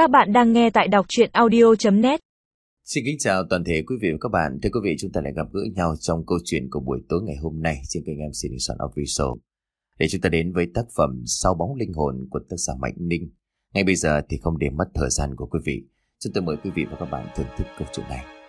Các bạn đang nghe tại đọc chuyện audio.net Xin kính chào toàn thể quý vị và các bạn. Thưa quý vị, chúng ta lại gặp gỡ nhau trong câu chuyện của buổi tối ngày hôm nay trên kênh MC Soạn Official. Để chúng ta đến với tác phẩm Sau bóng linh hồn của tác giả Mạnh Ninh. Ngay bây giờ thì không để mất thời gian của quý vị. Chúng tôi mời quý vị và các bạn thưởng thức câu chuyện này.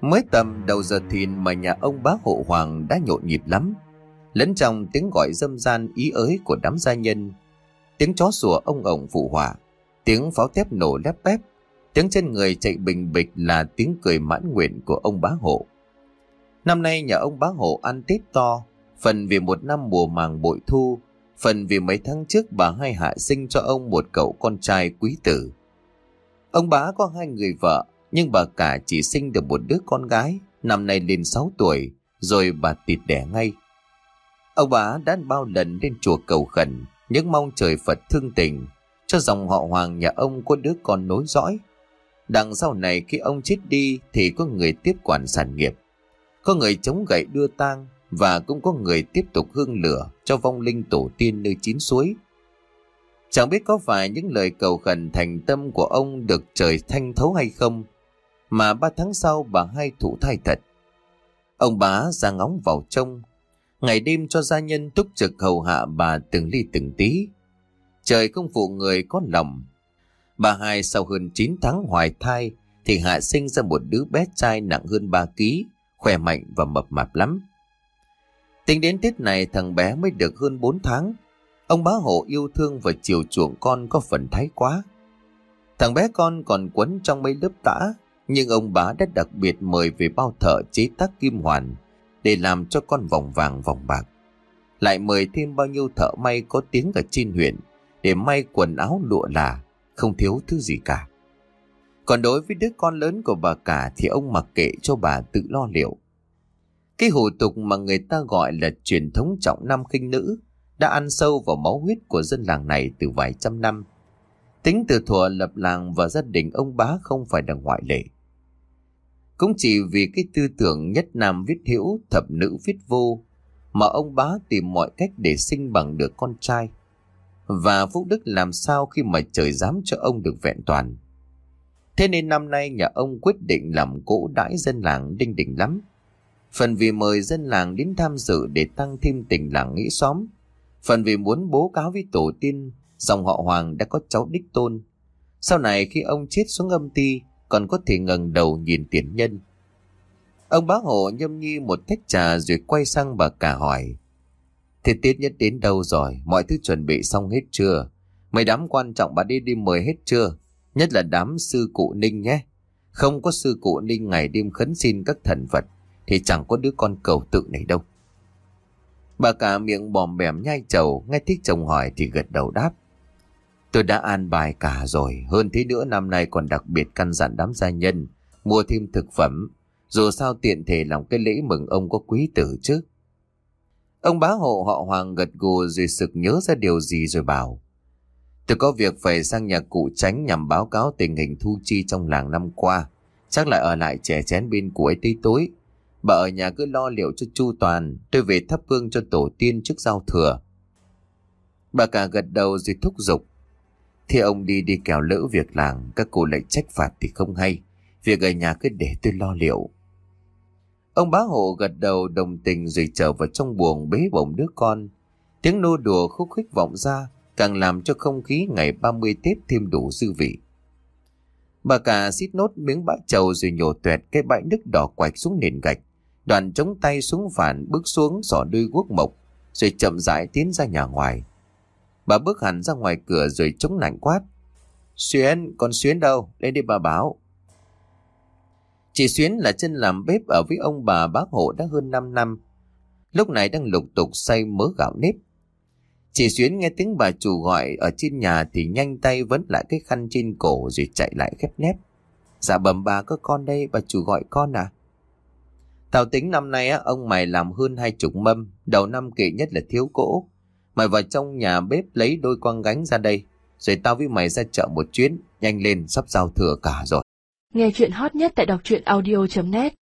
Mới tầm đầu giờ thìn mà nhà ông bá hộ hoàng đã nhộn nhịp lắm. Lẫn trong tiếng gọi dâm gian ý ới của đám gia nhân, tiếng chó sủa ông ổng phụ hỏa, tiếng pháo tép nổ lép bép, tiếng chân người chạy bình bịch là tiếng cười mãn nguyện của ông bá hộ. Năm nay nhà ông bá hộ ăn Tết to, phần vì một năm mùa màng bội thu, phần vì mấy tháng trước bà hai hạ sinh cho ông một cậu con trai quý tử. Ông bá có hai người vợ, nhưng bà cả chỉ sinh được một đứa con gái, năm nay lên 6 tuổi, rồi bà tịt đẻ ngay. Ông bà đã bao lần lên chùa cầu khẩn, những mong trời Phật thương tình, cho dòng họ Hoàng nhà ông có đứa con nối dõi. Đằng sau này khi ông chết đi thì có người tiếp quản sản nghiệp. Có người chống gậy đưa tang và cũng có người tiếp tục hương lửa cho vong linh tổ tiên nơi chín suối. Chẳng biết có phải những lời cầu khẩn thành tâm của ông được trời thanh thấu hay không, mà ba tháng sau bà hai thụ thai thật. Ông bá ra ngóng vào trông, ngày đêm cho gia nhân túc trực hầu hạ bà từng ly từng tí. Trời không phụ người có lòng. Bà hai sau hơn 9 tháng hoài thai thì hạ sinh ra một đứa bé trai nặng hơn 3 ký, khỏe mạnh và mập mạp lắm. Tính đến Tết này thằng bé mới được hơn 4 tháng. Ông bá hộ yêu thương và chiều chuộng con có phần thái quá. Thằng bé con còn quấn trong mấy lớp tã, nhưng ông bá đã đặc biệt mời về bao thợ chế tác kim hoàn để làm cho con vòng vàng vòng bạc. Lại mời thêm bao nhiêu thợ may có tiếng ở trên huyện để may quần áo lụa là, không thiếu thứ gì cả. Còn đối với đứa con lớn của bà cả thì ông mặc kệ cho bà tự lo liệu. Cái hủ tục mà người ta gọi là truyền thống trọng nam khinh nữ đã ăn sâu vào máu huyết của dân làng này từ vài trăm năm. Tính từ thuở lập làng và gia đình ông bá không phải là ngoại lệ. Cũng chỉ vì cái tư tưởng nhất nam viết hữu, thập nữ viết vô, mà ông bá tìm mọi cách để sinh bằng được con trai. Và Phúc Đức làm sao khi mà trời dám cho ông được vẹn toàn. Thế nên năm nay nhà ông quyết định làm cỗ đãi dân làng đinh đỉnh lắm. Phần vì mời dân làng đến tham dự để tăng thêm tình làng nghĩ xóm. Phần vì muốn bố cáo với tổ tiên dòng họ Hoàng đã có cháu đích tôn. Sau này khi ông chết xuống âm ti còn có thể ngẩng đầu nhìn tiền nhân. Ông bá hộ nhâm nhi một tách trà rồi quay sang bà cả hỏi. Thế tiết nhất đến đâu rồi? Mọi thứ chuẩn bị xong hết chưa? Mấy đám quan trọng bà đi đi mời hết chưa? Nhất là đám sư cụ Ninh nhé. Không có sư cụ Ninh ngày đêm khấn xin các thần vật thì chẳng có đứa con cầu tự này đâu. Bà cả miệng bòm bèm nhai chầu, nghe thích chồng hỏi thì gật đầu đáp. Tôi đã an bài cả rồi, hơn thế nữa năm nay còn đặc biệt căn dặn đám gia nhân, mua thêm thực phẩm, dù sao tiện thể làm cái lễ mừng ông có quý tử chứ. Ông bá hộ họ Hoàng gật gù rồi sực nhớ ra điều gì rồi bảo. Tôi có việc phải sang nhà cụ tránh nhằm báo cáo tình hình thu chi trong làng năm qua. Chắc lại ở lại trẻ chén bên của ấy tới tối. Bà ở nhà cứ lo liệu cho chu toàn, tôi về thắp hương cho tổ tiên trước giao thừa. Bà cả gật đầu rồi thúc giục thế ông đi đi kèo lỡ việc làng, các cô lại trách phạt thì không hay. Việc ở nhà cứ để tôi lo liệu. Ông bá hộ gật đầu đồng tình rồi trở vào trong buồng bế bổng đứa con. Tiếng nô đùa khúc khích vọng ra, càng làm cho không khí ngày 30 Tết thêm đủ dư vị. Bà cả xít nốt miếng bã trầu rồi nhổ tuẹt cái bãi nước đỏ quạch xuống nền gạch. Đoàn chống tay xuống phản bước xuống sỏ đuôi guốc mộc, rồi chậm rãi tiến ra nhà ngoài. Bà bước hẳn ra ngoài cửa rồi chống nảnh quát. Xuyến, con Xuyến đâu? Lên đi bà báo. Chị Xuyến là chân làm bếp ở với ông bà bác hộ đã hơn 5 năm. Lúc này đang lục tục xay mớ gạo nếp. Chị Xuyến nghe tiếng bà chủ gọi ở trên nhà thì nhanh tay vấn lại cái khăn trên cổ rồi chạy lại khép nép. Dạ bẩm bà có con đây, bà chủ gọi con à? Tao tính năm nay á, ông mày làm hơn hai chục mâm, đầu năm kỵ nhất là thiếu cỗ. Mày vào trong nhà bếp lấy đôi quang gánh ra đây. Rồi tao với mày ra chợ một chuyến, Nhanh lên sắp giao thừa cả rồi Nghe chuyện hot nhất tại đọc truyện audio.net